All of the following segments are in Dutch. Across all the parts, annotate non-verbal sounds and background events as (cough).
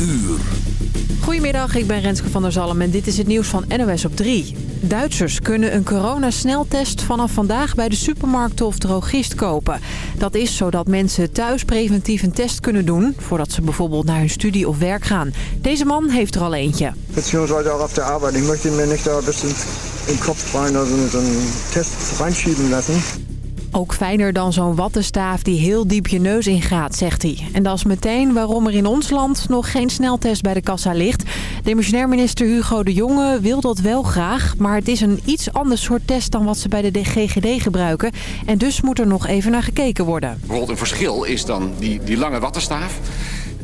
uur. Goedemiddag, ik ben Renske van der Zalm en dit is het nieuws van NOS op 3. Duitsers kunnen een coronasneltest vanaf vandaag bij de supermarkt of drogist kopen. Dat is zodat mensen thuis preventief een test kunnen doen... voordat ze bijvoorbeeld naar hun studie of werk gaan. Deze man heeft er al eentje. Beziehungsweise auch auf der Arbeit. Ich möchte mir nicht da ein bisschen in den Kopf rein, also een Test reinschieben lassen. Ook fijner dan zo'n wattenstaaf die heel diep je neus ingaat, zegt hij. En dat is meteen waarom er in ons land nog geen sneltest bij de kassa ligt. Demissionair minister Hugo de Jonge wil dat wel graag. Maar het is een iets ander soort test dan wat ze bij de GGD gebruiken. En dus moet er nog even naar gekeken worden. Bijvoorbeeld een verschil is dan die, die lange wattenstaaf.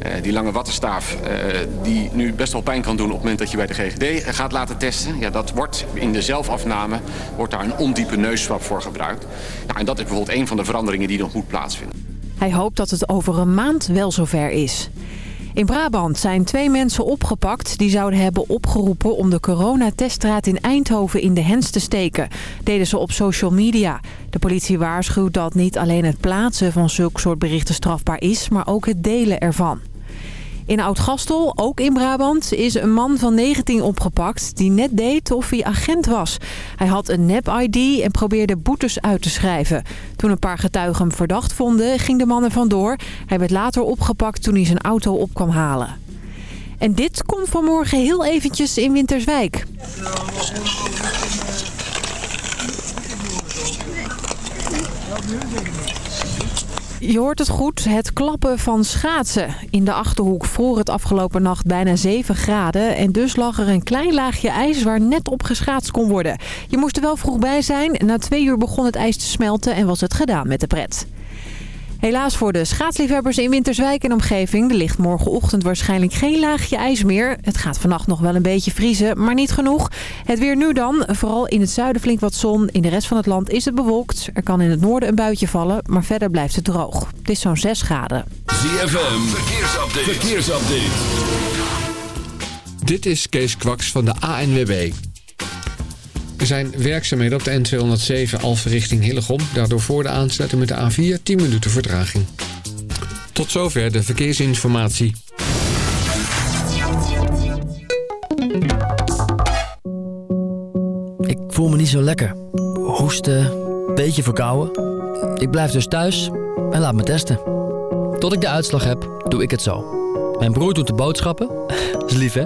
Uh, die lange wattenstaaf uh, die nu best wel pijn kan doen op het moment dat je bij de GGD gaat laten testen. Ja, dat wordt in de zelfafname wordt daar een ondiepe neusswap voor gebruikt. Nou, en dat is bijvoorbeeld een van de veranderingen die nog moet plaatsvinden. Hij hoopt dat het over een maand wel zover is. In Brabant zijn twee mensen opgepakt die zouden hebben opgeroepen om de coronateststraat in Eindhoven in de hens te steken. Deden ze op social media. De politie waarschuwt dat niet alleen het plaatsen van zulk soort berichten strafbaar is, maar ook het delen ervan. In Oud-Gastel, ook in Brabant, is een man van 19 opgepakt die net deed of hij agent was. Hij had een nep-ID en probeerde boetes uit te schrijven. Toen een paar getuigen hem verdacht vonden, ging de man er vandoor. Hij werd later opgepakt toen hij zijn auto op kwam halen. En dit komt vanmorgen heel eventjes in Winterswijk. Je hoort het goed, het klappen van schaatsen. In de Achterhoek voor het afgelopen nacht bijna 7 graden. En dus lag er een klein laagje ijs waar net op geschaatst kon worden. Je moest er wel vroeg bij zijn. Na twee uur begon het ijs te smelten en was het gedaan met de pret. Helaas voor de schaatsliefhebbers in Winterswijk en omgeving. Er ligt morgenochtend waarschijnlijk geen laagje ijs meer. Het gaat vannacht nog wel een beetje vriezen, maar niet genoeg. Het weer nu dan. Vooral in het zuiden flink wat zon. In de rest van het land is het bewolkt. Er kan in het noorden een buitje vallen, maar verder blijft het droog. Het is zo'n 6 graden. ZFM, verkeersupdate. verkeersupdate. Dit is Kees Kwaks van de ANWB. Zijn werkzaamheden op de N207 Alphen richting Hillegom. Daardoor voor de aansluiting met de A4 10 minuten vertraging. Tot zover de verkeersinformatie. Ik voel me niet zo lekker. Hoesten, beetje verkouden. Ik blijf dus thuis en laat me testen. Tot ik de uitslag heb, doe ik het zo. Mijn broer doet de boodschappen. (laughs) Dat is lief, hè?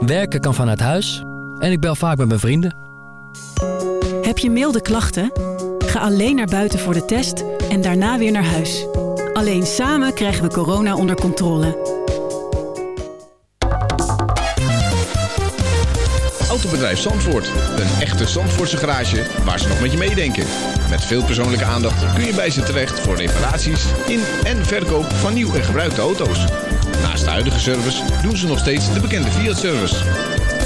Werken kan vanuit huis. En ik bel vaak met mijn vrienden. Heb je milde klachten? Ga alleen naar buiten voor de test en daarna weer naar huis. Alleen samen krijgen we corona onder controle. Autobedrijf Zandvoort. Een echte Zandvoortse garage waar ze nog met je meedenken. Met veel persoonlijke aandacht kun je bij ze terecht voor reparaties in en verkoop van nieuw en gebruikte auto's. Naast de huidige service doen ze nog steeds de bekende Fiat-service.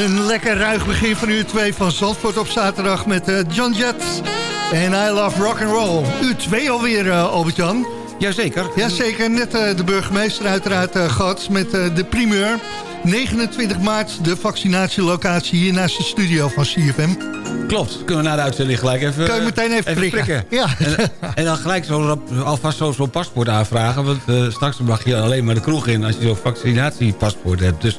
Een lekker ruig begin van uur 2 van Zandvoort op zaterdag met uh, John Jett en I Love Rock and Roll. Uur 2 alweer, uh, Albert-Jan. Jazeker. Jazeker, net uh, de burgemeester uiteraard gehad met de primeur. 29 maart de vaccinatielocatie hier naast de studio van CFM. Klopt, kunnen we na de uitzending gelijk even Kun je meteen even, even prikken. (laughs) Ja. En, en, dan gelijk zo, alvast zo'n zo paspoort aanvragen. Want uh, straks mag je alleen maar de kroeg in als je zo'n vaccinatiepaspoort hebt. Dus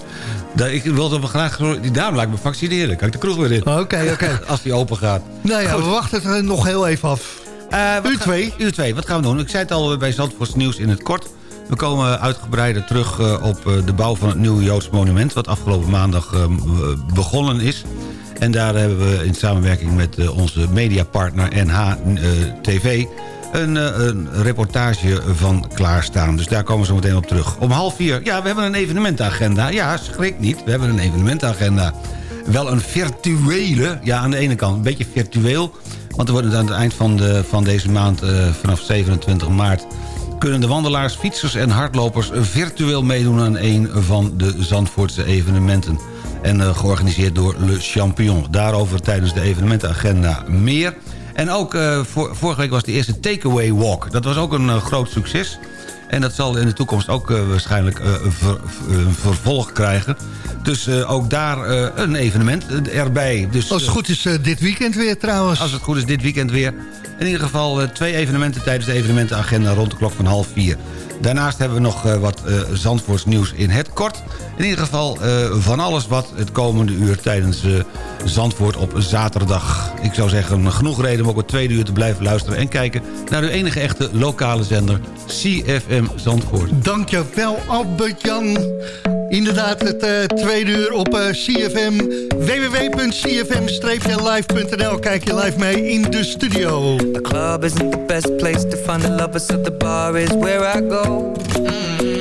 dat, ik wilde graag, die dame laat me vaccineren. Kan ik de kroeg weer in. Oké, oké. (laughs) als die open gaat. Nou ja, we wachten het nog heel even af. Uh, uur 2. Uur 2, wat gaan we doen? Ik zei het al bij Zandvoorts Nieuws in het kort. We komen uitgebreider terug uh, op uh, de bouw van het nieuwe Joods monument... wat afgelopen maandag uh, begonnen is. En daar hebben we in samenwerking met onze mediapartner NH-TV... Een, een, reportage van klaarstaan. Dus daar komen we zo meteen op terug. Om half vier, ja, we hebben een evenementagenda. Ja, schrik niet, we hebben een evenementagenda. Wel een virtuele, ja, aan de ene kant een beetje virtueel... want er wordt aan het eind van, de, van deze maand, vanaf 27 maart kunnen de wandelaars, fietsers en hardlopers virtueel meedoen aan een van de Zandvoortse evenementen. En uh, georganiseerd door Le Champion. Daarover tijdens de evenementenagenda meer. En ook vor, vorige week was de eerste Takeaway Walk. Dat was ook een uh, groot succes. En dat zal in de toekomst ook waarschijnlijk een ver, vervolg krijgen. Dus uh, ook daar een evenement erbij. Dus, als het goed is dit weekend weer trouwens. Als het goed is dit weekend weer. In ieder geval twee evenementen tijdens de evenementenagenda rond de klok van half vier. Daarnaast hebben we nog wat Zandvoorts nieuws in het kort. In ieder geval van alles wat het komende uur tijdens Zandvoort op zaterdag. Ik zou zeggen, genoeg reden om ook het tweede uur te blijven luisteren... en kijken naar uw enige echte lokale zender, CFM Zandvoort. Dankjewel, Albert-Jan. Inderdaad, het uh, tweede uur op uh, CFM. www.cfm-live.nl Kijk je live mee in de studio. The club isn't the best place to find the lovers, so the bar is where I go. Mm. Me and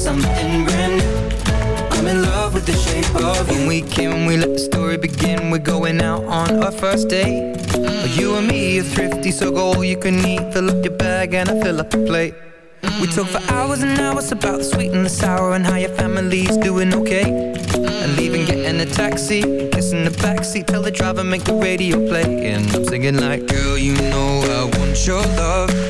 something brand new I'm in love with the shape of you When we came, we let the story begin We're going out on our first date But you and me are thrifty, so go all you can eat. Fill up your bag and I fill up the plate. We talk for hours and hours about the sweet and the sour and how your family's doing okay. And leaving, getting a taxi, kissing the backseat, tell the driver make the radio play. And I'm singing like, girl, you know I want your love.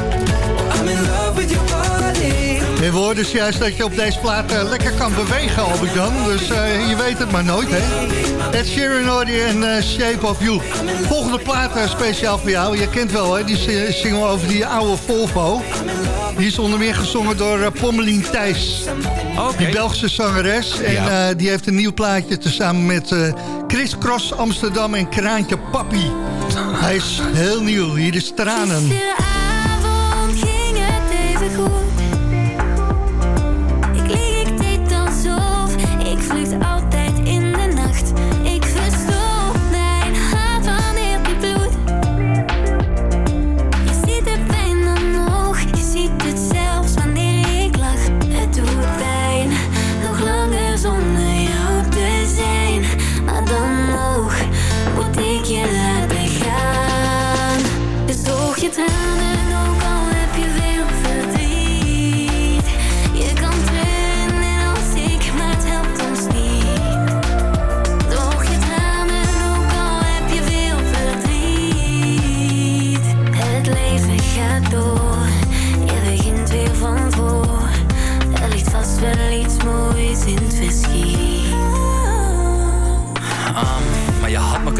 En we hoorden dus juist dat je op deze plaat eh, lekker kan bewegen, Albert-Jan. Dus eh, je weet het maar nooit, hè? Ed Sheeran hoorde je en eh, Shape of You. Volgende plaat speciaal voor jou. Je kent wel, hè? Die si- single over die oude Volvo. Die is onder meer gezongen door uh, Pommelien Thijs. Die Belgische zangeres. En Ja. eh, die heeft een nieuw plaatje tezamen met eh, Chris Cross Amsterdam en Kraantje Papi. Hij is heel nieuw. Hier is Tranen.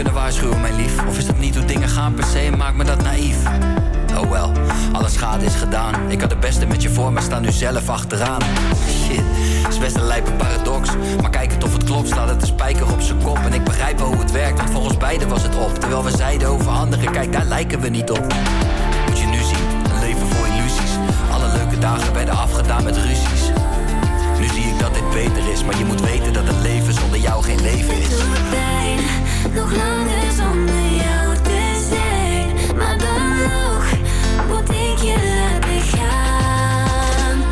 Kunnen waarschuwen, mijn lief. Of is dat niet hoe dingen gaan per se, maakt me dat naïef. Oh wel, alle schade is gedaan. Ik had het beste met je voor, maar sta nu zelf achteraan. Shit, is best een lijpe paradox. Maar kijk het of het klopt, slaat het een spijker op zijn kop. En ik begrijp wel hoe het werkt, want voor ons beiden was het op. Terwijl we zeiden over anderen, kijk daar lijken we niet op. Moet je nu zien, een leven vol illusies. Alle leuke dagen werden afgedaan met ruzies. Nu zie ik dat dit beter is, maar je moet weten dat een leven zonder jou geen leven is. Nog langer zonder jou te zijn. Maar dan nog, wat denk je dat ik ga?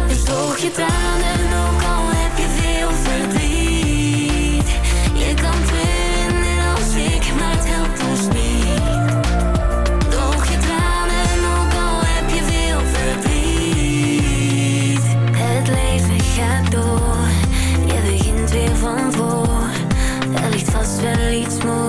Dus toch je tranen, ook al heb je veel verdriet. Je kan twinnen als ik, maar het helpt ons niet. Doch je tranen, ook al heb je veel verdriet. Het leven gaat door. Je begint weer van voor. Er ligt vast wel iets moois.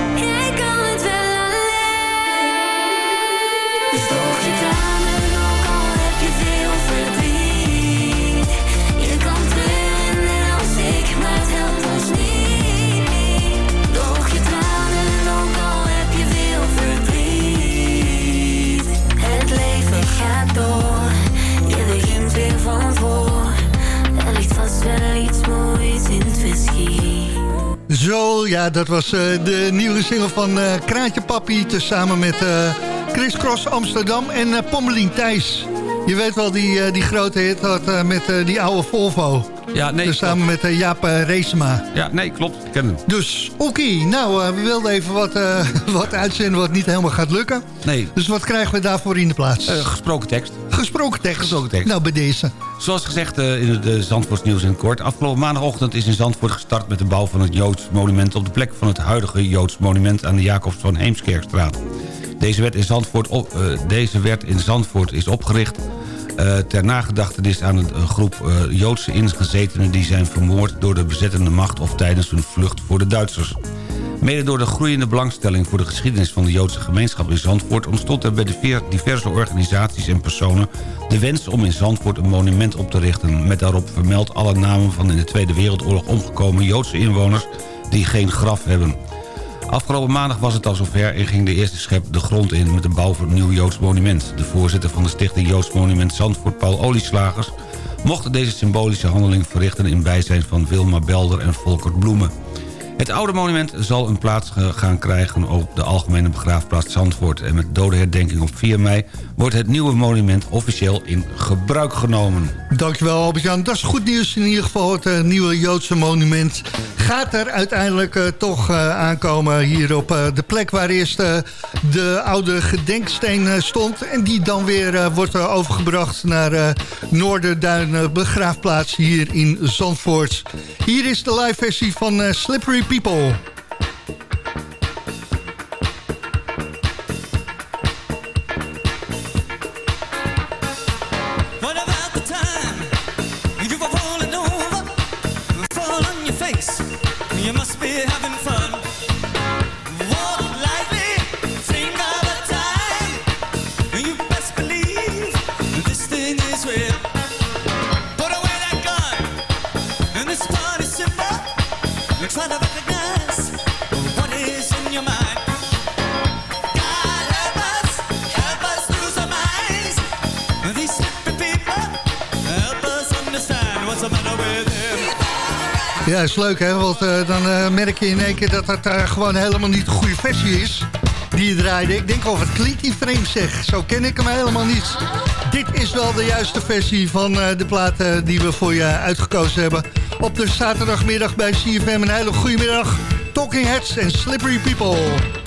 Zo, ja, dat was eh, de nieuwe single van uh, Kraantje Papi... tezamen met uh, Chris Cross Amsterdam en uh, Pommelien Thijs. Je weet wel, die, die grote hit had met die oude Volvo. Ja, nee. Dus samen met uh, Jaap uh, Reesema. Ja, nee, klopt. Ik ken hem. Dus, oké. Nou, uh, we wilden even wat, (laughs) wat uitzenden wat niet helemaal gaat lukken. Nee. Dus wat krijgen we daarvoor in de plaats? gesproken tekst. Gesproken tekst. Gesproken tekst. Nou, bij deze. Zoals gezegd in het Zandvoorts nieuws in het kort. Afgelopen maandagochtend is in Zandvoort gestart met de bouw van het Joods monument... op de plek van het huidige Joods monument aan de Jacobs van Heemskerkstraat. Deze werd in Zandvoort, op, deze werd in Zandvoort is opgericht uh, ter nagedachtenis aan een groep uh, Joodse ingezetenen... die zijn vermoord door de bezettende macht... of tijdens hun vlucht voor de Duitsers. Mede door de groeiende belangstelling voor de geschiedenis van de Joodse gemeenschap in Zandvoort... ontstond er bij de diverse organisaties en personen de wens om in Zandvoort een monument op te richten... met daarop vermeld alle namen van in de Tweede Wereldoorlog omgekomen Joodse inwoners die geen graf hebben... Afgelopen maandag was het al zover en ging de eerste schep de grond in... met de bouw van een nieuw Joods monument. De voorzitter van de stichting Joods Monument Zandvoort, Paul Olieslagers... mocht deze symbolische handeling verrichten in bijzijn van Wilma Belder en Volkert Bloemen. Het oude monument zal een plaats gaan krijgen op de Algemene Begraafplaats Zandvoort. En met dodenherdenking op 4 mei wordt het nieuwe monument officieel in gebruik genomen. Dankjewel Albert-Jan. Dat is goed nieuws in ieder geval. Het uh, nieuwe Joodse monument gaat er uiteindelijk uh, toch uh, aankomen hier op de plek waar eerst de oude gedenksteen stond. En die dan weer wordt overgebracht naar Noorderduin begraafplaats hier in Zandvoort. Hier is de live versie van Slippery People. Ja, is leuk hè, want uh, dan uh, merk je in één keer dat het uh, gewoon helemaal niet de goede versie is die je draaide. Ik denk, of het klinkt die zeg, zo ken ik hem helemaal niet. Dit is wel de juiste versie van de plaat die we voor je uitgekozen hebben. Op de zaterdagmiddag bij CFM, een hele goede middag. Talking Heads en Slippery People.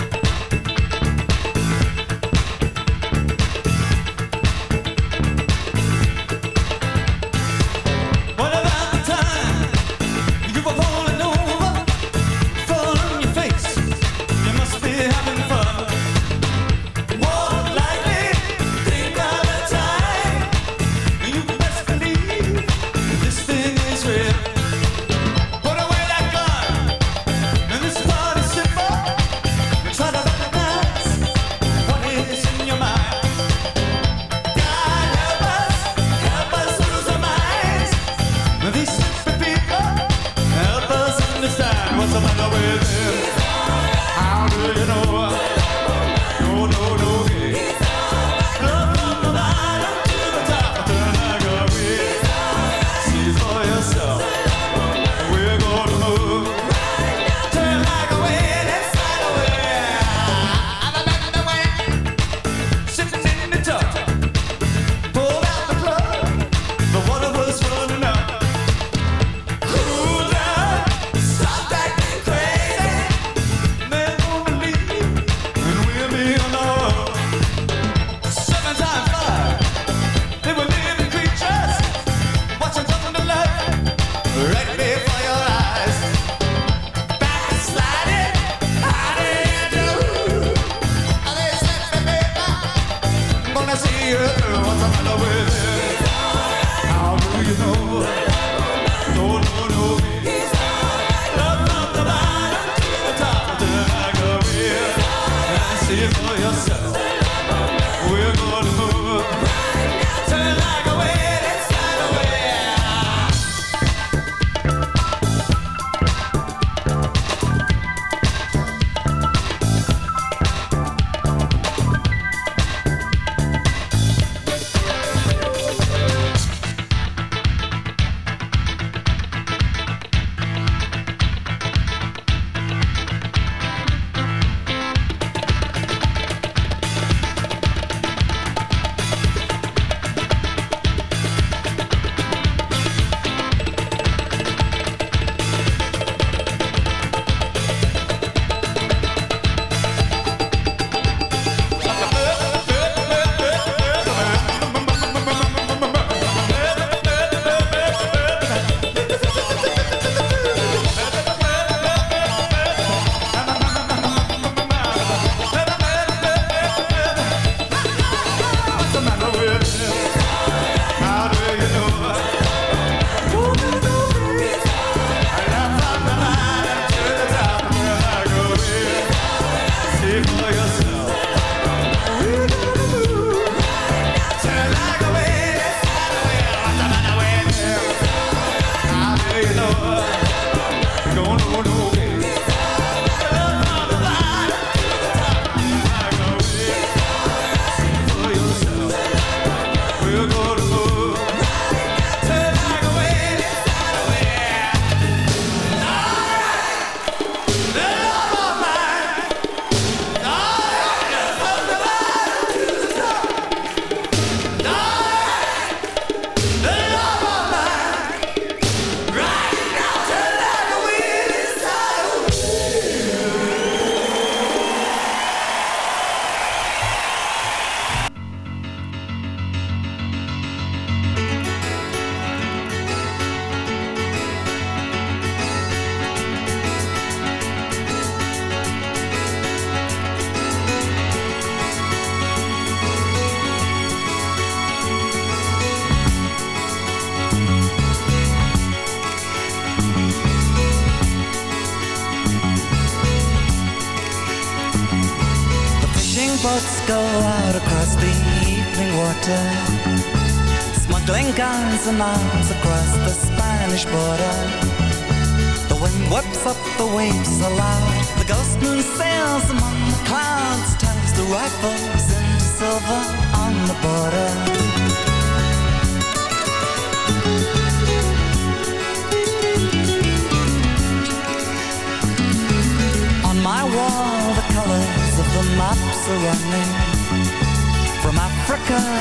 Guns and arms across the Spanish border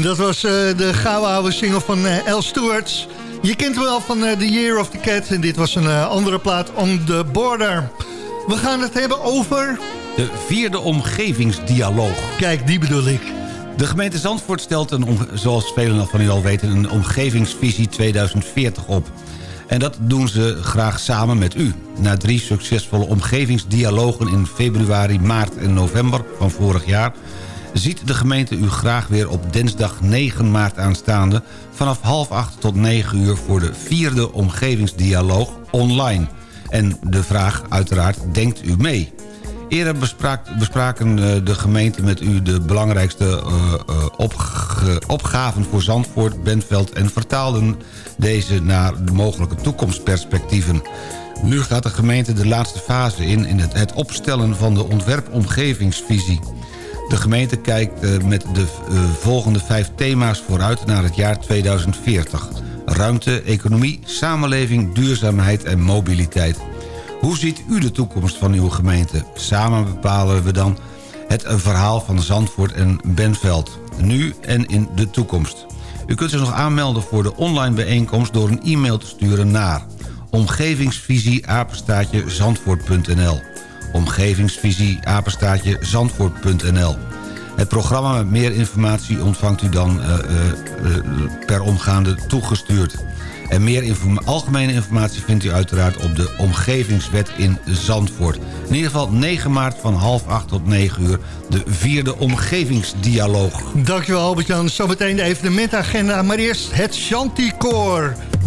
En dat was uh, de gouden oude single van uh, El Stewarts. Je kent hem wel van uh, The Year of the Cat. En dit was een andere plaat, On the Border. We gaan het hebben over... De vierde omgevingsdialoog. Kijk, die bedoel ik. De gemeente Zandvoort stelt, een, zoals velen van u al weten... een omgevingsvisie 2040 op. En dat doen ze graag samen met u. Na drie succesvolle omgevingsdialogen in februari, maart en november van vorig jaar... ziet de gemeente u graag weer op dinsdag 9 maart aanstaande... vanaf half acht tot 9 uur voor de vierde omgevingsdialoog online. En de vraag uiteraard, denkt u mee? Eerder bespraken eh, de gemeente met u de belangrijkste uh, opgaven voor Zandvoort, Bentveld... en vertaalden deze naar de mogelijke toekomstperspectieven. Nu gaat de gemeente de laatste fase in... in het opstellen van de ontwerpomgevingsvisie. De gemeente kijkt met de volgende vijf thema's vooruit naar het jaar 2040. Ruimte, economie, samenleving, duurzaamheid en mobiliteit. Hoe ziet u de toekomst van uw gemeente? Samen bepalen we dan het verhaal van Zandvoort en Benveld. Nu en in de toekomst. U kunt zich nog aanmelden voor de online bijeenkomst... door een e-mail te sturen naar omgevingsvisie zandvoort.nl omgevingsvisie zandvoort.nl Het programma met meer informatie ontvangt u dan uh, uh, per omgaande toegestuurd. En meer algemene informatie vindt u uiteraard op de Omgevingswet in Zandvoort. In ieder geval 9 maart van half 8 tot 9 uur de vierde omgevingsdialoog. Dankjewel Albert-Jan. Zometeen de evenementagenda, maar eerst het Chanticoor.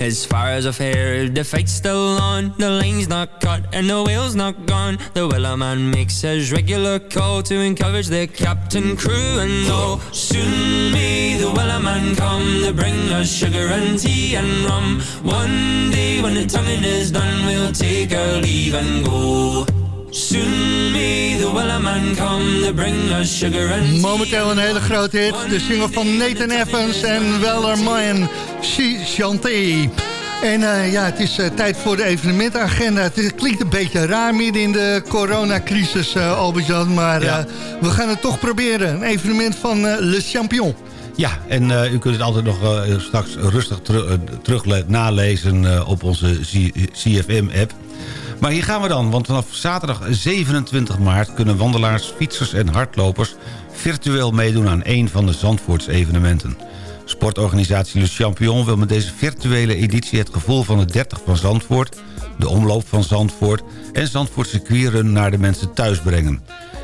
as far as I've heard, the fight's still on. The line's not cut and the whale's not gone. The whaler man makes his regular call To encourage the captain, crew and all. Soon may the whaler man come To bring us sugar and tea and rum. One day when the tonguing is done We'll take our leave and go Soon may the wellerman come to bring us sugar and Momenteel een hele grote hit. De single van Nathan Evans en Wellerman, She Chanté. En uh, ja, het is uh, tijd voor de evenementagenda. Het klinkt een beetje raar midden in de coronacrisis, uh, Albert-Jan. Maar ja. we gaan het toch proberen. Een evenement van Le Champion. Ja, en u kunt het altijd nog straks rustig ter terug nalezen op onze CFM-app. Maar hier gaan we dan, want vanaf zaterdag 27 maart... kunnen wandelaars, fietsers en hardlopers virtueel meedoen aan een van de Zandvoorts evenementen. Sportorganisatie Le Champion wil met deze virtuele editie... het gevoel van het 30 van Zandvoort, de omloop van Zandvoort... en Zandvoortse circuitrun naar de mensen thuis brengen.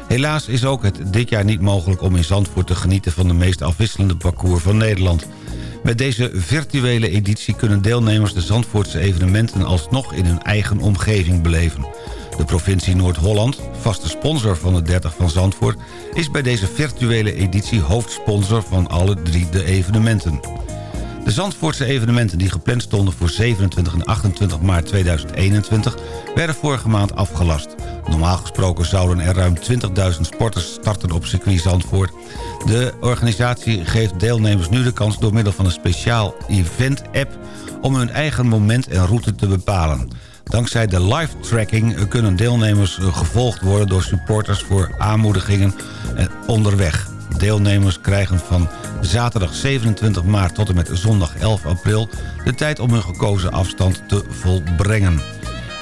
Helaas is ook het dit jaar niet mogelijk om in Zandvoort te genieten... van de meest afwisselende parcours van Nederland... Met deze virtuele editie kunnen deelnemers de Zandvoortse evenementen alsnog in hun eigen omgeving beleven. De provincie Noord-Holland, vaste sponsor van de 30 van Zandvoort... is bij deze virtuele editie hoofdsponsor van alle drie de evenementen. De Zandvoortse evenementen die gepland stonden voor 27 en 28 maart 2021... werden vorige maand afgelast. Normaal gesproken zouden er ruim 20.000 sporters starten op circuit Zandvoort. De organisatie geeft deelnemers nu de kans door middel van een speciaal event-app... om hun eigen moment en route te bepalen. Dankzij de live tracking kunnen deelnemers gevolgd worden door supporters voor aanmoedigingen onderweg. Deelnemers krijgen van zaterdag 27 maart tot en met zondag 11 april... de tijd om hun gekozen afstand te volbrengen.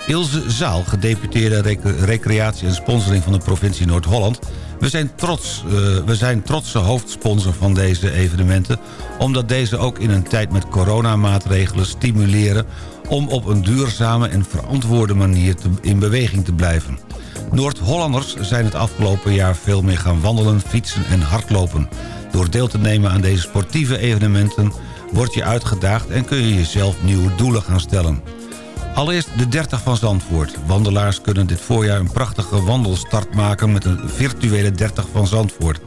Ilse Zaal, gedeputeerde recreatie en sponsoring van de provincie Noord-Holland... We zijn, trots, uh, we zijn trotse hoofdsponsor van deze evenementen... omdat deze ook in een tijd met coronamaatregelen stimuleren... om op een duurzame en verantwoorde manier in beweging te blijven. Noord-Hollanders zijn het afgelopen jaar veel meer gaan wandelen, fietsen en hardlopen. Door deel te nemen aan deze sportieve evenementen word je uitgedaagd... en kun je jezelf nieuwe doelen gaan stellen. Allereerst de 30 van Zandvoort. Wandelaars kunnen dit voorjaar een prachtige wandelstart maken... met een virtuele 30 van Zandvoort.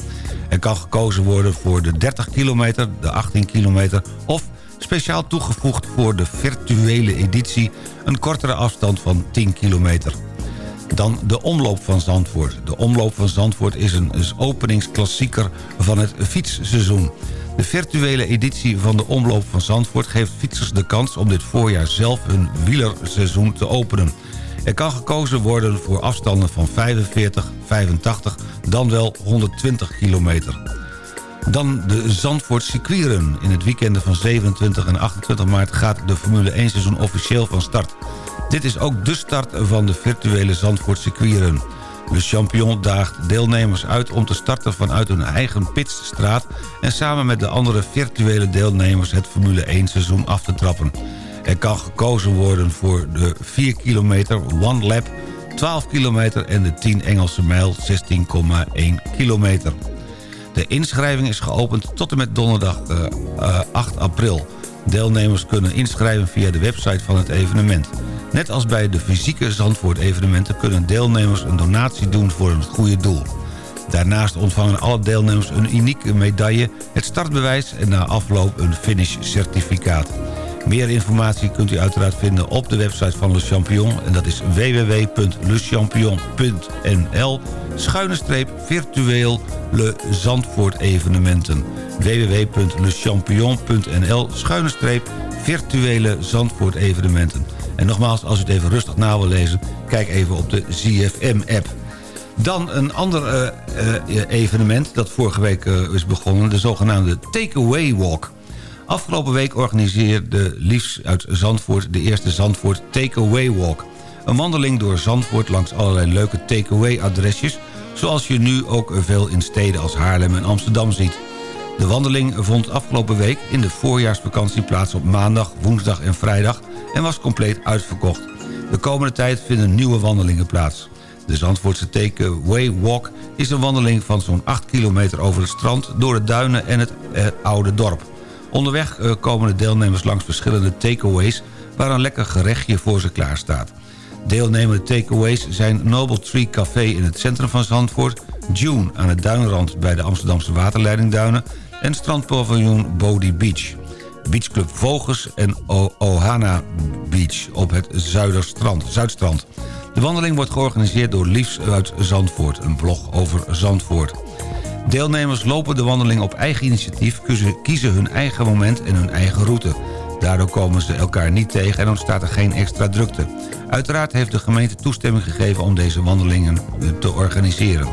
Er kan gekozen worden voor de 30 kilometer, de 18 kilometer... of speciaal toegevoegd voor de virtuele editie... een kortere afstand van 10 kilometer. Dan de Omloop van Zandvoort. De Omloop van Zandvoort is een openingsklassieker van het fietsseizoen. De virtuele editie van de Omloop van Zandvoort geeft fietsers de kans om dit voorjaar zelf hun wielerseizoen te openen. Er kan gekozen worden voor afstanden van 45, 85, dan wel 120 kilometer. Dan de Zandvoort circuitrun. In het weekend van 27 en 28 maart gaat de Formule 1 seizoen officieel van start. Dit is ook de start van de virtuele Zandvoort circuitrun. Le Champion daagt deelnemers uit om te starten vanuit hun eigen pitstraat... en samen met de andere virtuele deelnemers het Formule 1 seizoen af te trappen. Er kan gekozen worden voor de 4 kilometer One Lap, 12 kilometer en de 10 Engelse mijl 16,1 kilometer. De inschrijving is geopend tot en met donderdag uh, uh, 8 april. Deelnemers kunnen inschrijven via de website van het evenement. Net als bij de fysieke Zandvoort-evenementen... kunnen deelnemers een donatie doen voor een goede doel. Daarnaast ontvangen alle deelnemers een unieke medaille... het startbewijs en na afloop een finish-certificaat. Meer informatie kunt u uiteraard vinden op de website van Le Champion... en dat is www.lechampion.nl schuine streep virtueel Le Zandvoort evenementen. www.lechampion.nl schuine streep virtuele Zandvoort evenementen. En nogmaals, als u het even rustig na wil lezen... kijk even op de ZFM-app. Dan een ander uh, uh, evenement dat vorige week uh, is begonnen... de zogenaamde Takeaway Walk. Afgelopen week organiseerde Liefs uit Zandvoort... de eerste Zandvoort Takeaway Walk. Een wandeling door Zandvoort langs allerlei leuke takeaway adresjes... zoals je nu ook veel in steden als Haarlem en Amsterdam ziet. De wandeling vond afgelopen week in de voorjaarsvakantie plaats op maandag, woensdag en vrijdag en was compleet uitverkocht. De komende tijd vinden nieuwe wandelingen plaats. De Zandvoortse Takeaway Walk is een wandeling van zo'n 8 kilometer over het strand... door de duinen en het, het oude dorp. Onderweg uh, komen de deelnemers langs verschillende takeaways... waar een lekker gerechtje voor ze klaar staat. Deelnemende takeaways zijn Noble Tree Café in het centrum van Zandvoort... June aan het duinrand bij de Amsterdamse waterleidingduinen... en strandpaviljoen Bodie Beach. Beachclub Vogels en Ohana Beach op het Zuidstrand. De wandeling wordt georganiseerd door Liefs uit Zandvoort, een blog over Zandvoort. Deelnemers lopen de wandeling op eigen initiatief, kiezen hun eigen moment en hun eigen route. Daardoor komen ze elkaar niet tegen en ontstaat er geen extra drukte. Uiteraard heeft de gemeente toestemming gegeven om deze wandelingen te organiseren.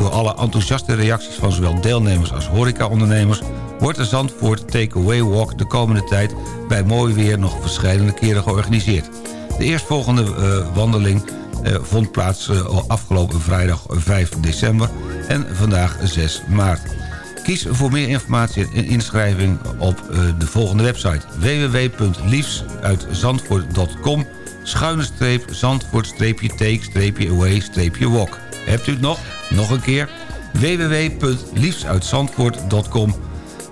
Door alle enthousiaste reacties van zowel deelnemers als horecaondernemers... wordt de Zandvoort Takeaway Walk de komende tijd bij mooi weer nog verschillende keren georganiseerd. De eerstvolgende uh, wandeling uh, vond plaats uh, afgelopen vrijdag 5 december en vandaag 6 maart. Kies voor meer informatie en inschrijving op de volgende website www.liefsuitzandvoort.com schuine streep zandvoort streepje take streepje away streepje walk. Hebt u het nog? Nog een keer www.liefsuitzandvoort.com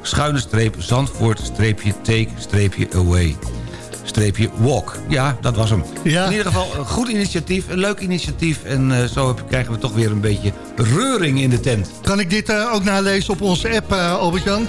schuine streep zandvoort streepje take streepje away streepje walk. Ja, dat was hem. Ja. In ieder geval een goed initiatief, een leuk initiatief. En uh, zo krijgen we toch weer een beetje reuring in de tent. Kan ik dit uh, ook nalezen op onze app, uh, Albert-Jan?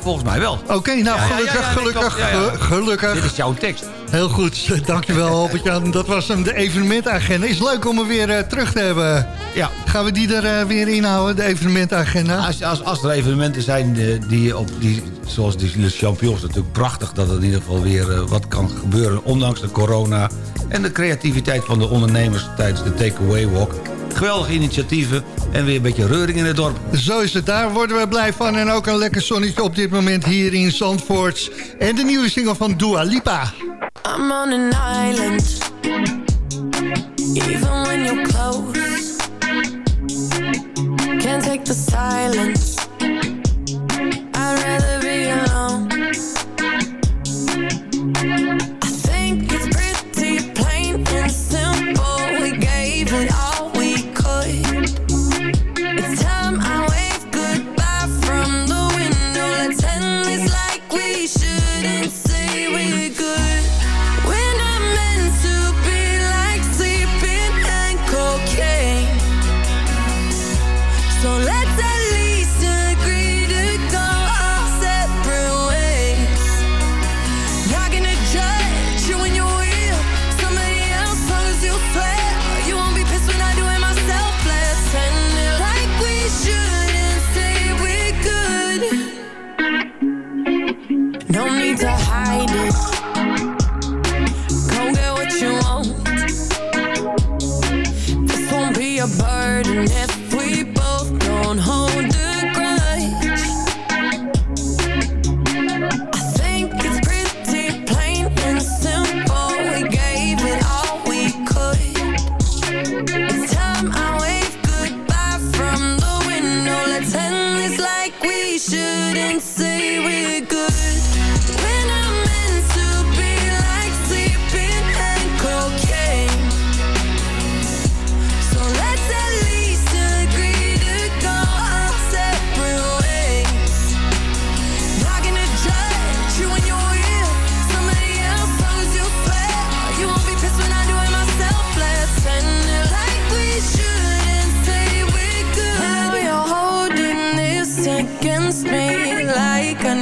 volgens mij wel. Oké, okay, nou ja, gelukkig, ja, ja, gelukkig, gelukkig. Dit is jouw tekst. Heel goed, (laughs) dankjewel Albert-Jan. Dat was hem, de evenementagenda. Is leuk om hem weer uh, terug te hebben. Ja. Gaan we die er uh, weer inhouden, de evenementagenda? Als, als, als er evenementen zijn die, die op die, zoals die Le Champions, natuurlijk prachtig dat er in ieder geval weer wat kan gebeuren. Ondanks de corona en de creativiteit van de ondernemers tijdens de Takeaway Walk. Geweldige initiatieven en weer een beetje reuring in het dorp. Zo is het, daar worden we blij van. En ook een lekker zonnetje op dit moment hier in Zandvoort. En de nieuwe single van Dua Lipa. I'm on an island. Even when you're close Can't take the silence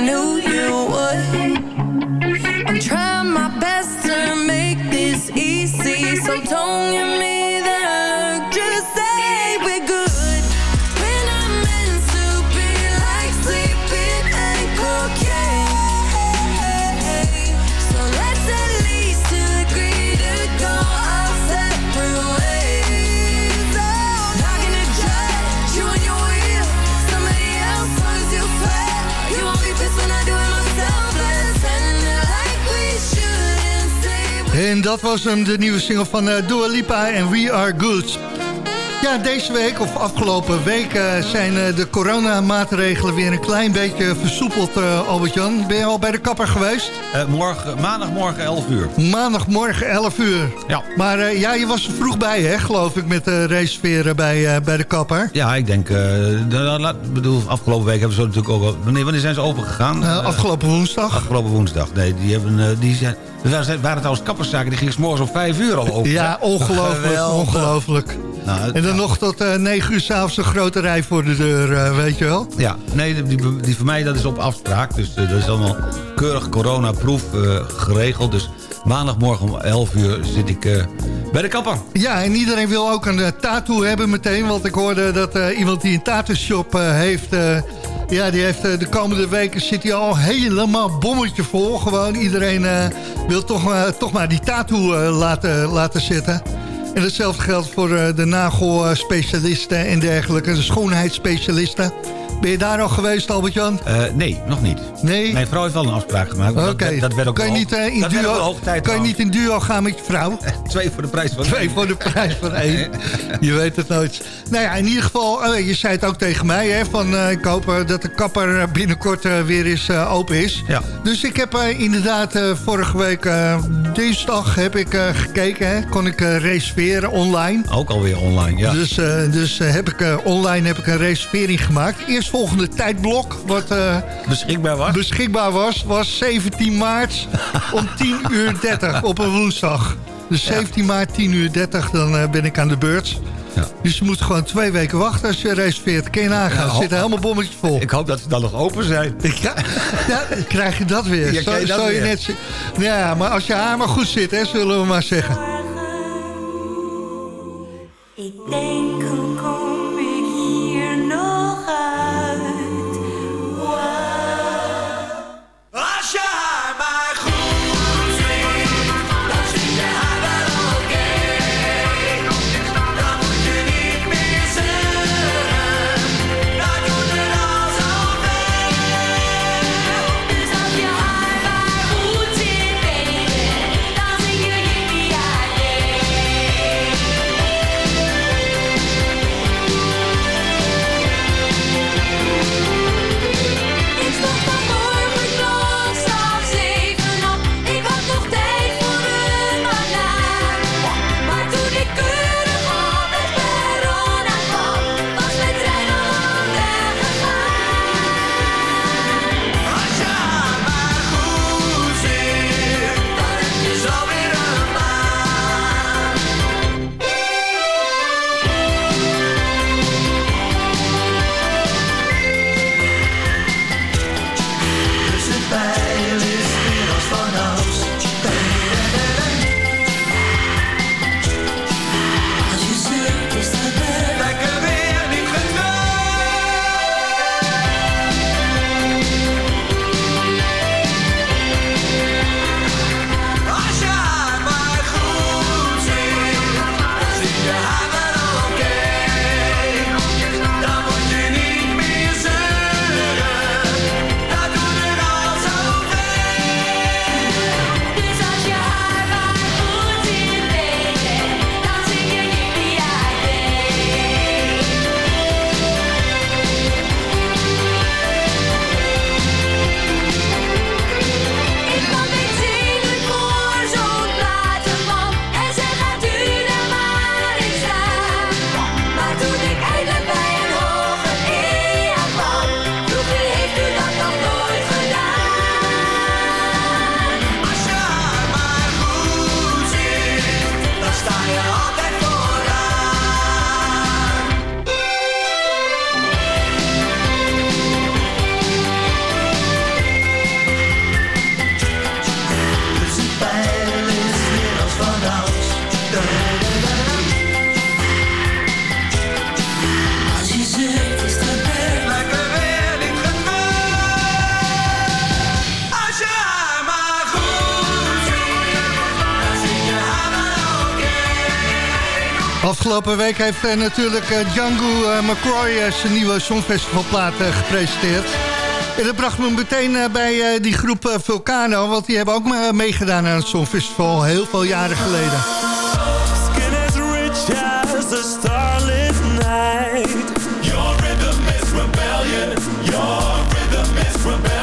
knew dat was hem, de nieuwe single van eh, Dua Lipa en We Are Good. Ja, deze week of afgelopen week eh, zijn eh, de coronamaatregelen weer een klein beetje versoepeld, eh, Albert-Jan. Ben je al bij de kapper geweest? Morgen, maandagmorgen 11 uur. Maandagmorgen 11 uur. Ja. Maar ja, je was er vroeg bij, hè, geloof ik, met de reserveren bij, bij de kapper. Ja, ik denk... bedoel, afgelopen week hebben ze natuurlijk ook... al- Wanneer, wanneer zijn ze open gegaan? Afgelopen woensdag. Afgelopen woensdag. Nee, die hebben... die zijn, waren, waren trouwens kapperszaken, die gingen 's morgens om 5 uur al open. Ja, ongelooflijk, ongelooflijk. Nou, En dan nog tot eh 9 uur s'avonds een grote rij voor de deur, eh, weet je wel? Ja, nee, die, die, van mij dat is op afspraak. Dus eh, dat is allemaal keurig coronaproef geregeld. Dus maandagmorgen om 11 uur zit ik bij de kapper. Ja, en iedereen wil ook een eh, tattoo hebben meteen. Want ik hoorde dat iemand die een tattoo shop heeft... ja, die heeft de komende weken zit hij al helemaal bommetje vol. Gewoon iedereen wil toch, toch maar die tattoo laten, laten zetten. En hetzelfde geldt voor eh, de nagelspecialisten en dergelijke. De schoonheidsspecialisten. Ben je daar al geweest, Albert-Jan? Eh, nee, nog niet. Nee? Mijn vrouw heeft wel een afspraak gemaakt. Oké. Dat, dat werd ook kan je niet, eh, in dat duo, wel hoog tijd kan je niet in duo gaan met je vrouw? (laughs) Twee voor de prijs van Twee voor de prijs van één. Je weet het nooit. Nou ja, in ieder geval, eh, je zei het ook tegen mij... Hè, van, eh, ik hoop dat de kapper binnenkort weer eens open is. Ja. Dus ik heb inderdaad vorige week dinsdag heb ik, gekeken. Hè, kon ik reserveren online. Ook alweer online, ja. Dus, dus heb ik, online heb ik een reservering gemaakt. Eerstvolgende tijdblok wat eh, beschikbaar was? beschikbaar was, was 17 maart (laughs) om 10 uur 30 op een woensdag. Dus 17 maart 10 uur 30, dan eh, ben ik aan de beurt. Ja. Dus je moet gewoon twee weken wachten als je reserveert. Kun je nagaan, Ja, er zitten helemaal bommetjes vol. Ik hoop dat ze dan nog open zijn. (laughs) Ja, ja, krijg je dat weer. Ja, zo, je dat zo je weer. net ja, maar als je haar maar goed zit, hè, zullen we maar zeggen. Ik denk, Afgelopen week heeft eh, natuurlijk eh, Django eh, McCroy zijn nieuwe Songfestivalplaat gepresenteerd. En dat bracht me meteen bij die groep Vulcano, want die hebben ook meegedaan aan het Songfestival heel veel jaren geleden. Skin as rich as a starlit night. Your rhythm is rebellion. Your rhythm is rebellion.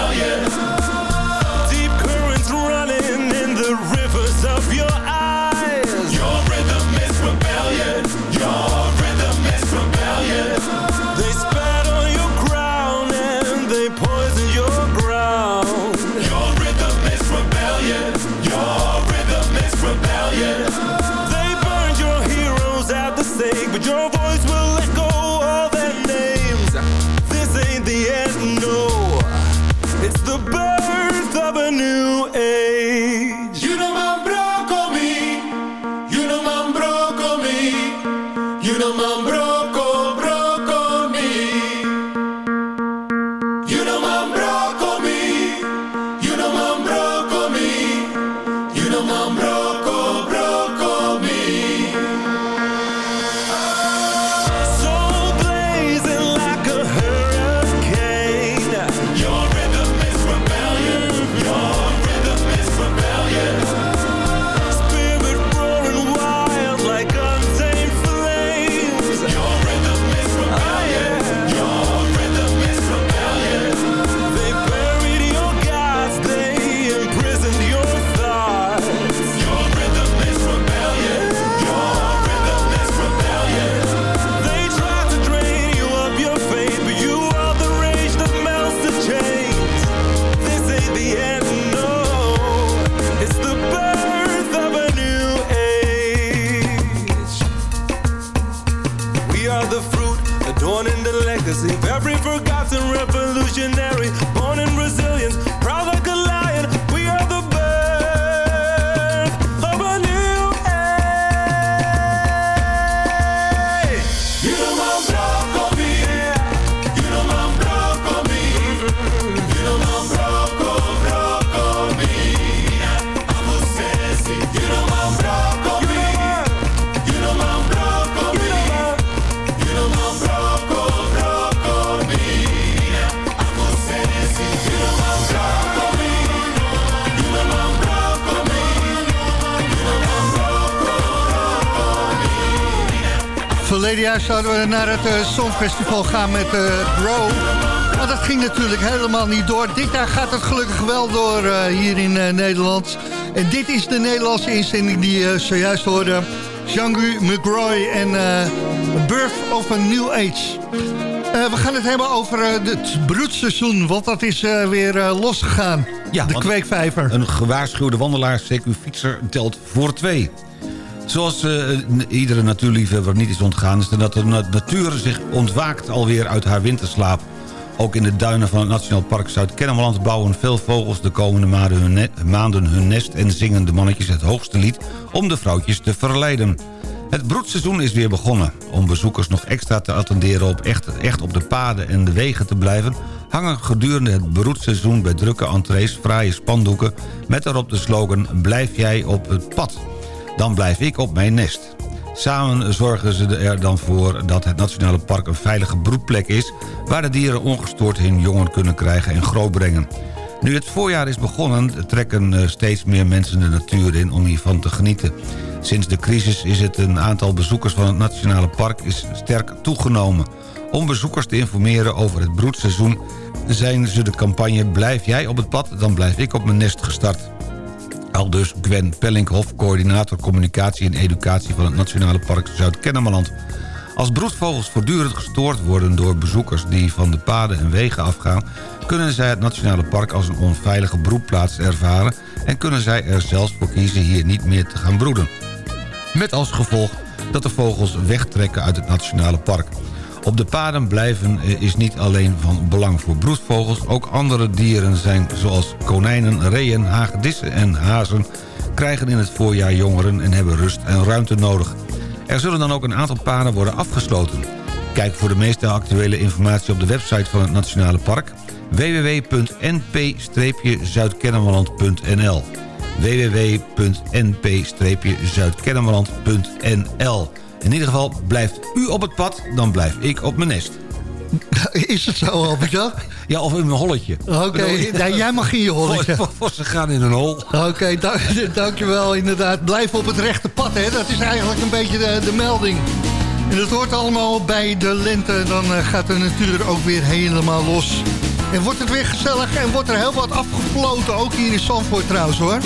Zouden we naar het eh, Songfestival gaan met eh Bro. Maar dat ging natuurlijk helemaal niet door. Dit jaar gaat het gelukkig wel door eh, hier in Nederland. En dit is de Nederlandse inzending die je zojuist hoorde. Jean-Guy McGroy en Birth of a New Age. We gaan het hebben over het broedseizoen, want dat is weer losgegaan. Ja, de kweekvijver. Een gewaarschuwde wandelaar, CQ-fietser, telt voor twee. Zoals eh, iedere natuurliefhebber niet is ontgaan... is dat de na- natuur zich ontwaakt alweer uit haar winterslaap. Ook in de duinen van het Nationaal Park Zuid-Kennemerland... bouwen veel vogels de komende maanden hun, ne- maanden hun nest... en zingen de mannetjes het hoogste lied om de vrouwtjes te verleiden. Het broedseizoen is weer begonnen. Om bezoekers nog extra te attenderen op echt, echt op de paden en de wegen te blijven... hangen gedurende het broedseizoen bij drukke entrees fraaie spandoeken... met daarop de slogan Blijf jij op het pad. Dan blijf ik op mijn nest. Samen zorgen ze er dan voor dat het Nationale Park een veilige broedplek is... waar de dieren ongestoord hun jongen kunnen krijgen en grootbrengen. Nu het voorjaar is begonnen, trekken eh, steeds meer mensen de natuur in om hiervan te genieten. Sinds de crisis is het een aantal bezoekers van het Nationale Park is sterk toegenomen. Om bezoekers te informeren over het broedseizoen zijn ze de campagne Blijf jij op het pad, dan blijf ik op mijn nest gestart. Al dus Gwen Pellinghoff, coördinator communicatie en educatie van het Nationale Park Zuid-Kennemerland. Als broedvogels voortdurend gestoord worden door bezoekers die van de paden en wegen afgaan... kunnen zij het Nationale Park als een onveilige broedplaats ervaren... en kunnen zij er zelfs voor kiezen hier niet meer te gaan broeden. Met als gevolg dat de vogels wegtrekken uit het Nationale Park. Op de paden blijven eh, is niet alleen van belang voor broedvogels... ook andere dieren zijn zoals konijnen, reeën, hagedissen en hazen... krijgen in het voorjaar jongeren en hebben rust en ruimte nodig. Er zullen dan ook een aantal paden worden afgesloten. Kijk voor de meeste actuele informatie op de website van het Nationale Park... www.np-zuidkennemerland.nl www.np-zuidkennemerland.nl In ieder geval, blijft u op het pad, dan blijf ik op mijn nest. (laughs) Is het zo, Albert-Jan? Ja, of in mijn holletje. Oké, nee, jij mag in je holletje. (laughs) Ze gaan in een hol. Oké, dank, (laughs) dankjewel inderdaad. Blijf op het rechte pad, hè. Dat is eigenlijk een beetje de, de melding. En dat hoort allemaal bij de lente. Dan eh, gaat de natuur ook weer helemaal los. En wordt het weer gezellig en wordt er heel wat afgefloten. Ook hier in Zandvoort trouwens, hoor.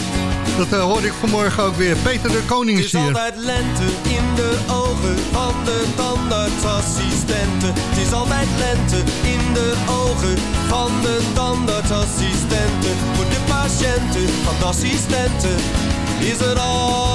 Dat uh, hoorde ik vanmorgen ook weer. Peter de Koning is Het is altijd lente in de ogen van de tandartsassistenten. Het is altijd lente in de ogen van de tandartsassistenten. Voor de patiënten van de assistenten is er altijd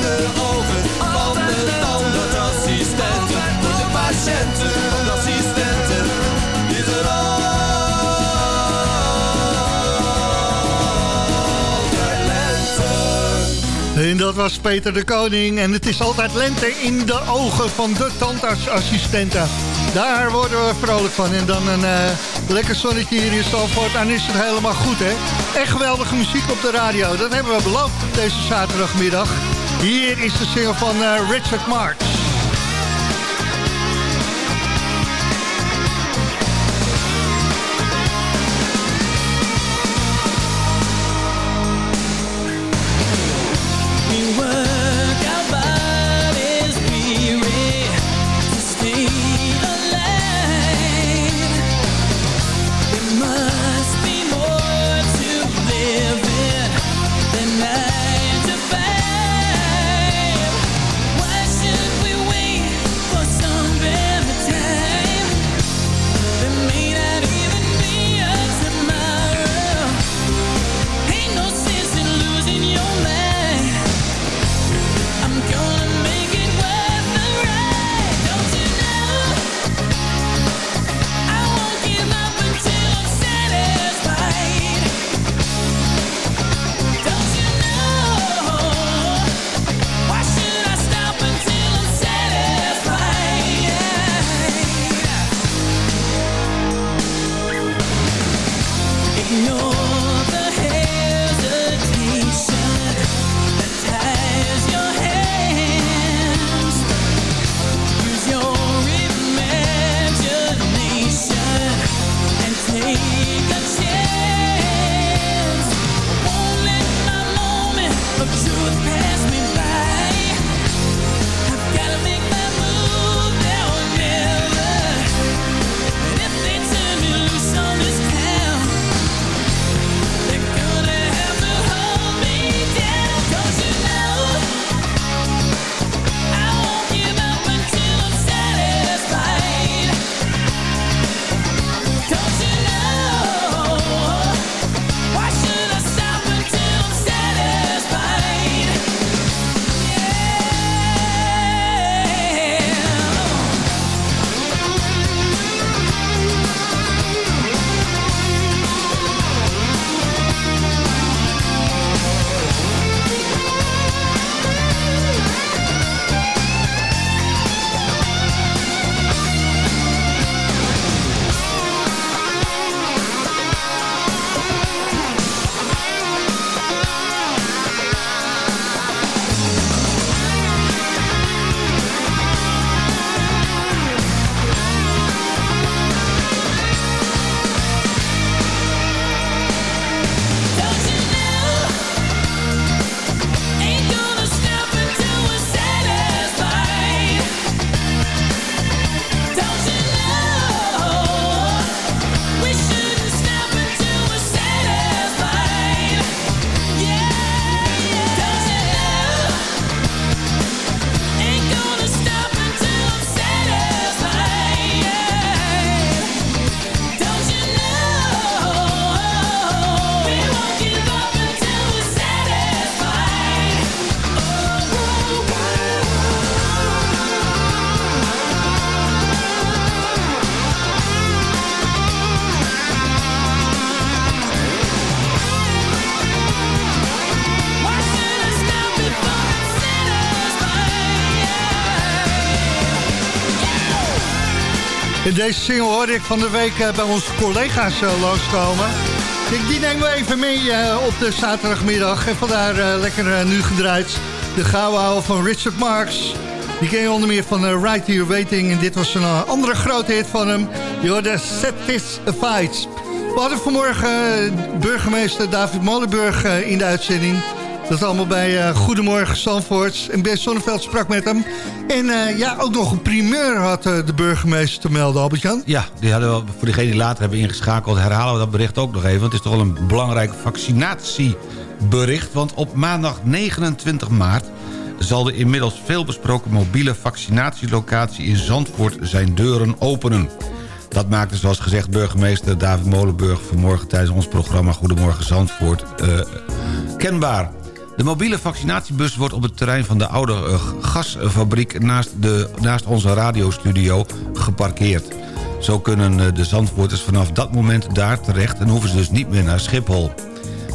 de dat was Peter de Koning. En het is altijd lente in de ogen van de tandartsassistenten. Daar worden we vrolijk van. En dan een eh, lekker zonnetje hier in Stalvoort. Dan is het helemaal goed, hè? Echt geweldige muziek op de radio. Dat hebben we beloofd deze zaterdagmiddag. Hier is de single van eh, Richard Marx. Deze single hoorde ik van de week eh, bij onze collega's langskomen. Ik, die nemen we even mee uh, op de zaterdagmiddag. En vandaar lekker nu gedraaid. De gouden van Richard Marx. Die ken je onder meer van Right Here Waiting. En dit was een andere grote hit van hem. Je Satisfied. We hadden vanmorgen burgemeester David Molenburg in de uitzending. Dat allemaal bij uh, Goedemorgen Zandvoort. En Ben Sonneveld sprak met hem. En uh, ja, ook nog een primeur had uh, de burgemeester te melden, Albert-Jan. Ja, die hadden voor degenen die later hebben ingeschakeld... herhalen we dat bericht ook nog even. Want het is toch wel een belangrijk vaccinatiebericht. Want op maandag 29 maart zal de inmiddels veelbesproken mobiele vaccinatielocatie in Zandvoort zijn deuren openen. Dat maakte zoals gezegd burgemeester David Molenburg vanmorgen tijdens ons programma Goedemorgen Zandvoort kenbaar. De mobiele vaccinatiebus wordt op het terrein van de oude uh, gasfabriek... Naast, de, naast onze radiostudio geparkeerd. Zo kunnen uh, de Zandvoorters vanaf dat moment daar terecht... en hoeven ze dus niet meer naar Schiphol.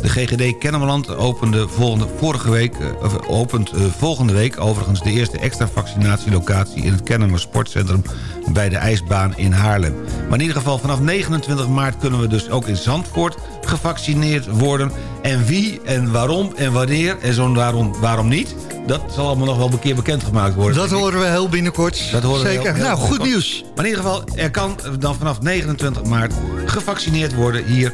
De GGD Kennemerland opende volgende, vorige week, uh, opent volgende week... overigens de eerste extra vaccinatielocatie... in het Kennemer Sportcentrum bij de ijsbaan in Haarlem. Maar in ieder geval vanaf 29 maart kunnen we dus ook in Zandvoort gevaccineerd worden. En wie en waarom en wanneer en zo waarom, waarom niet... dat zal allemaal nog wel een keer bekendgemaakt worden. Dat horen we heel binnenkort. Dat horen Zeker. We heel, heel nou, goed nieuws. Maar in ieder geval, er kan dan vanaf 29 maart gevaccineerd worden hier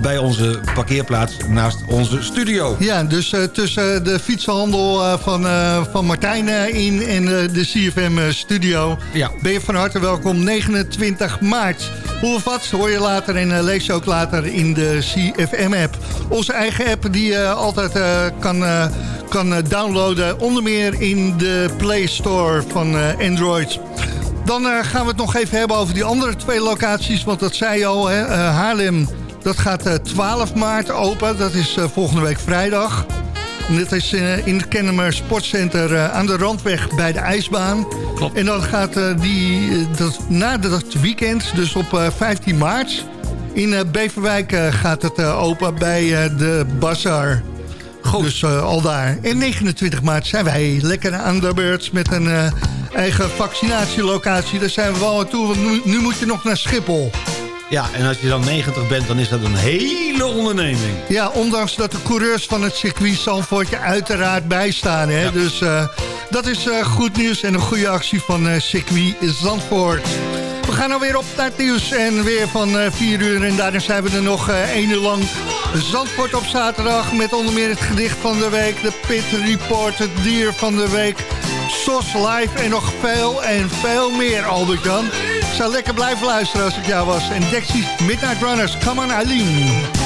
bij onze parkeerplaats naast onze studio. Ja, dus uh, tussen de fietsenhandel uh, van, uh, van Martijn in en de CFM studio... Ja. ben je van harte welkom 29 maart. Hoe of wat hoor je later en lees je ook later in de CFM-app. Onze eigen app die je altijd kan, kan downloaden... onder meer in de Play Store van Android... Dan gaan we het nog even hebben over die andere twee locaties. Want dat zei je al, hè? Haarlem dat gaat 12 eh, maart open. Dat is eh, volgende week vrijdag. En dit is eh, in het Kennemer Sportcenter aan de Randweg bij de ijsbaan. Klopt. En dan gaat die, dat, na dat weekend, dus op 15 maart... in Beverwijk gaat het open bij de Bazaar. Goed. Dus al daar. En 29 maart zijn wij lekker aan de beurt met een eigen vaccinatielocatie. Daar zijn we wel aan toe, want nu, nu moet je nog naar Schiphol. Ja, en als je dan 90 bent, dan is dat een hele onderneming. Ja, ondanks dat de coureurs van het circuit Zandvoort uiteraard bijstaan. Hè? Ja. Dus uh, dat is uh, goed nieuws en een goede actie van uh, circuit Zandvoort. We gaan alweer op naar het nieuws en weer van 4 uur. En daarna zijn we er nog 1 uur lang. Zandvoort op zaterdag met onder meer het gedicht van de week. De Pit Report, het dier van de week. SOS Live en nog veel en veel meer, Albert Jan. Ik zou lekker blijven luisteren als ik jou was. En Dexys Midnight Runners, come on Eileen.